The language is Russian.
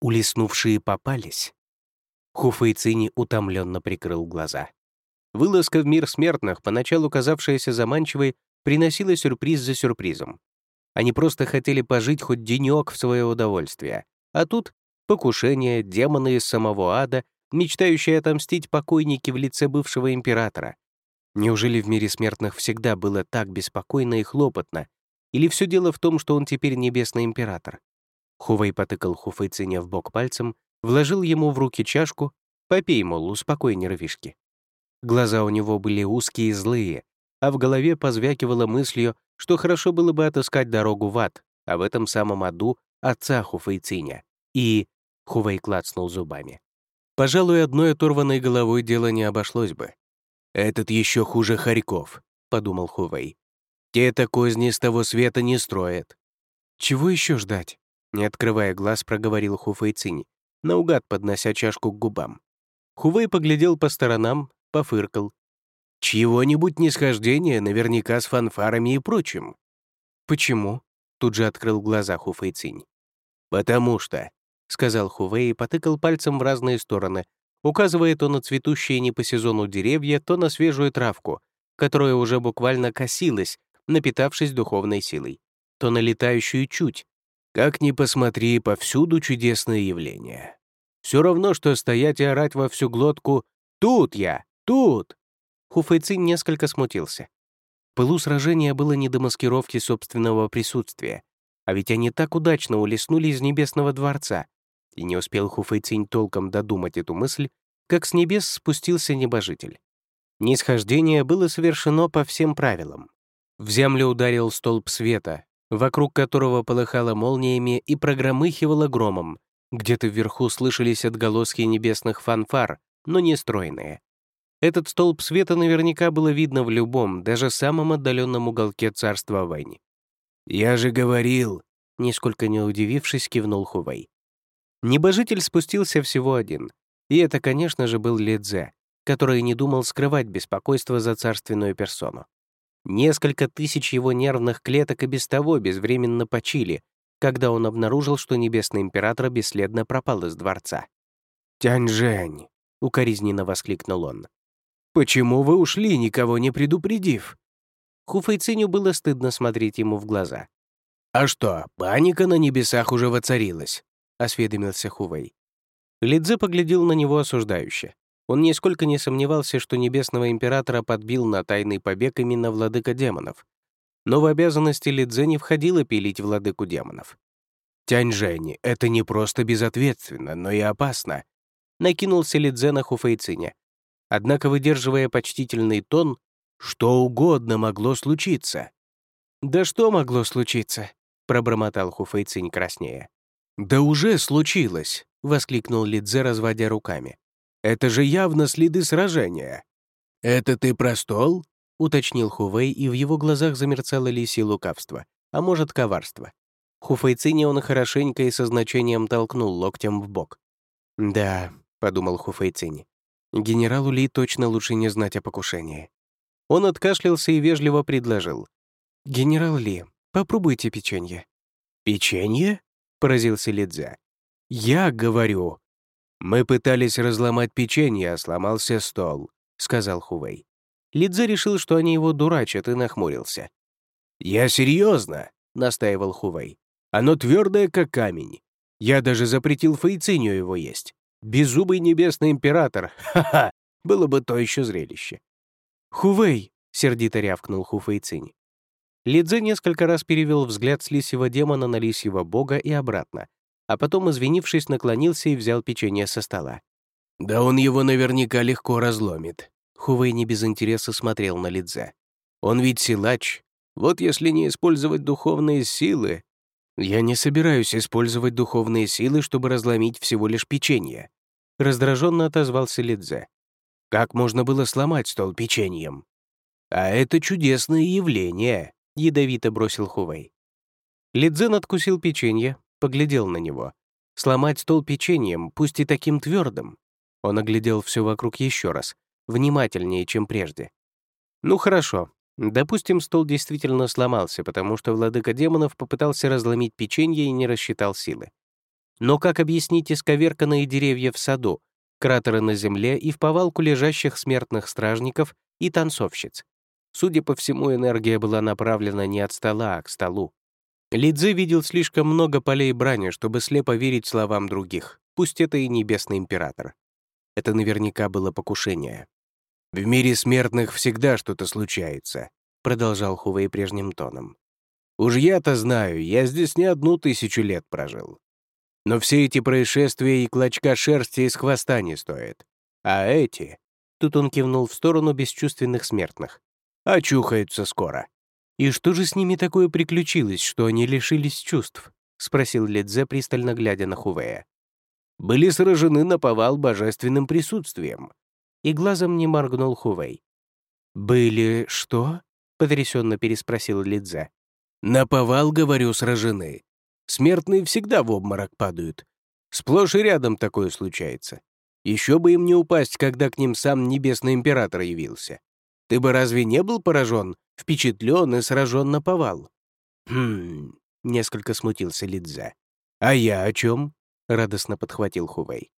Улеснувшие попались. Хуфэйцини утомленно прикрыл глаза. Вылазка в мир смертных, поначалу казавшаяся заманчивой, приносила сюрприз за сюрпризом. Они просто хотели пожить хоть денек в свое удовольствие. А тут покушение, демоны из самого ада, мечтающие отомстить покойники в лице бывшего императора. Неужели в мире смертных всегда было так беспокойно и хлопотно? Или все дело в том, что он теперь небесный император? Хувей потыкал Хуфэйциня в бок пальцем, вложил ему в руки чашку, попей, мол, успокой нервишки. Глаза у него были узкие и злые, а в голове позвякивало мыслью, что хорошо было бы отыскать дорогу в ад, а в этом самом аду отца Хуфэйциня. И... Хувей клацнул зубами. Пожалуй, одной оторванной головой дело не обошлось бы. «Этот еще хуже Харьков», — подумал Хувей. «Те-то козни с того света не строят». «Чего еще ждать?» Не открывая глаз, проговорил Хуфэй Цинь, наугад поднося чашку к губам. Хувей поглядел по сторонам, пофыркал. «Чьего-нибудь нисхождения наверняка с фанфарами и прочим». «Почему?» — тут же открыл глаза Хуфэй Цинь. «Потому что», — сказал Хувей и потыкал пальцем в разные стороны, указывая то на цветущие не по сезону деревья, то на свежую травку, которая уже буквально косилась, напитавшись духовной силой, то на летающую чуть, как ни посмотри, повсюду чудесные явления. Все равно, что стоять и орать во всю глотку «Тут я! Тут!» Хуфэйцин несколько смутился. Пылу сражения было не до маскировки собственного присутствия, а ведь они так удачно улеснули из Небесного дворца, и не успел Хуфэйцинь толком додумать эту мысль, как с небес спустился небожитель. Нисхождение было совершено по всем правилам. В землю ударил столб света, вокруг которого полыхало молниями и прогромыхивало громом. Где-то вверху слышались отголоски небесных фанфар, но не стройные. Этот столб света наверняка было видно в любом, даже самом отдаленном уголке царства Вэнь. «Я же говорил!» — нисколько не удивившись, кивнул Хувей. Небожитель спустился всего один. И это, конечно же, был Лидзе, который не думал скрывать беспокойство за царственную персону. Несколько тысяч его нервных клеток и без того безвременно почили, когда он обнаружил, что Небесный Император бесследно пропал из дворца. «Тянь-Жень!» — укоризненно воскликнул он. «Почему вы ушли, никого не предупредив?» Хуфэйциню было стыдно смотреть ему в глаза. «А что, паника на небесах уже воцарилась?» — осведомился Хувей. Лидзе поглядел на него осуждающе. Он нисколько не сомневался, что Небесного Императора подбил на тайный побег именно владыка демонов. Но в обязанности Лидзе не входило пилить владыку демонов. «Тянь-Жень, это не просто безответственно, но и опасно», — накинулся Лидзе на Хуфейцине. Однако, выдерживая почтительный тон, что угодно могло случиться. «Да что могло случиться?» — пробормотал Хуфейцинь краснее. «Да уже случилось!» — воскликнул Лидзе, разводя руками. Это же явно следы сражения». «Это ты про стол?» — уточнил Хувей, и в его глазах замерцало лисье лукавство, а может, коварство. Хуфейцине он хорошенько и со значением толкнул локтем в бок. «Да», — подумал Хуфейцини, — «генералу Ли точно лучше не знать о покушении». Он откашлялся и вежливо предложил. «Генерал Ли, попробуйте печенье». «Печенье?» — поразился Лидзя. «Я говорю», «Мы пытались разломать печенье, а сломался стол», — сказал Хувей. Лидзе решил, что они его дурачат, и нахмурился. «Я серьезно», — настаивал Хувей. «Оно твердое, как камень. Я даже запретил Фейциню его есть. Беззубый небесный император. Ха-ха! Было бы то еще зрелище». «Хувей!» — сердито рявкнул Хуфейцинь. Лидзе несколько раз перевел взгляд с лисьего демона на лисьего бога и обратно, а потом, извинившись, наклонился и взял печенье со стола. «Да он его наверняка легко разломит». Хувей не без интереса смотрел на Лидзе. «Он ведь силач. Вот если не использовать духовные силы...» «Я не собираюсь использовать духовные силы, чтобы разломить всего лишь печенье», — раздраженно отозвался Лидзе. «Как можно было сломать стол печеньем?» «А это чудесное явление», — ядовито бросил Хувей. Лидзе надкусил печенье, поглядел на него. Сломать стол печеньем, пусть и таким твердым. Он оглядел все вокруг еще раз, внимательнее, чем прежде. Ну хорошо, допустим, стол действительно сломался, потому что владыка демонов попытался разломить печенье и не рассчитал силы. Но как объяснить исковерканные деревья в саду, кратеры на земле и в повалку лежащих смертных стражников и танцовщиц? Судя по всему, энергия была направлена не от стола, а к столу. Лидзе видел слишком много полей брани, чтобы слепо верить словам других, пусть это и небесный император. Это наверняка было покушение. «В мире смертных всегда что-то случается», — продолжал Хувей прежним тоном. «Уж я-то знаю, я здесь не одну тысячу лет прожил. Но все эти происшествия и клочка шерсти из хвоста не стоят. А эти...» Тут он кивнул в сторону бесчувственных смертных. «Очухаются скоро». «И что же с ними такое приключилось, что они лишились чувств?» — спросил Ледзе, пристально глядя на Хувея. «Были сражены на повал божественным присутствием». И глазом не моргнул Хувей. «Были что?» — потрясенно переспросил Лидзе. «На повал, говорю, сражены. Смертные всегда в обморок падают. Сплошь и рядом такое случается. Еще бы им не упасть, когда к ним сам Небесный Император явился. Ты бы разве не был поражен, впечатлен и сражен на повал?» «Хм...» — несколько смутился Лидзе. «А я о чем?» — радостно подхватил Хувей.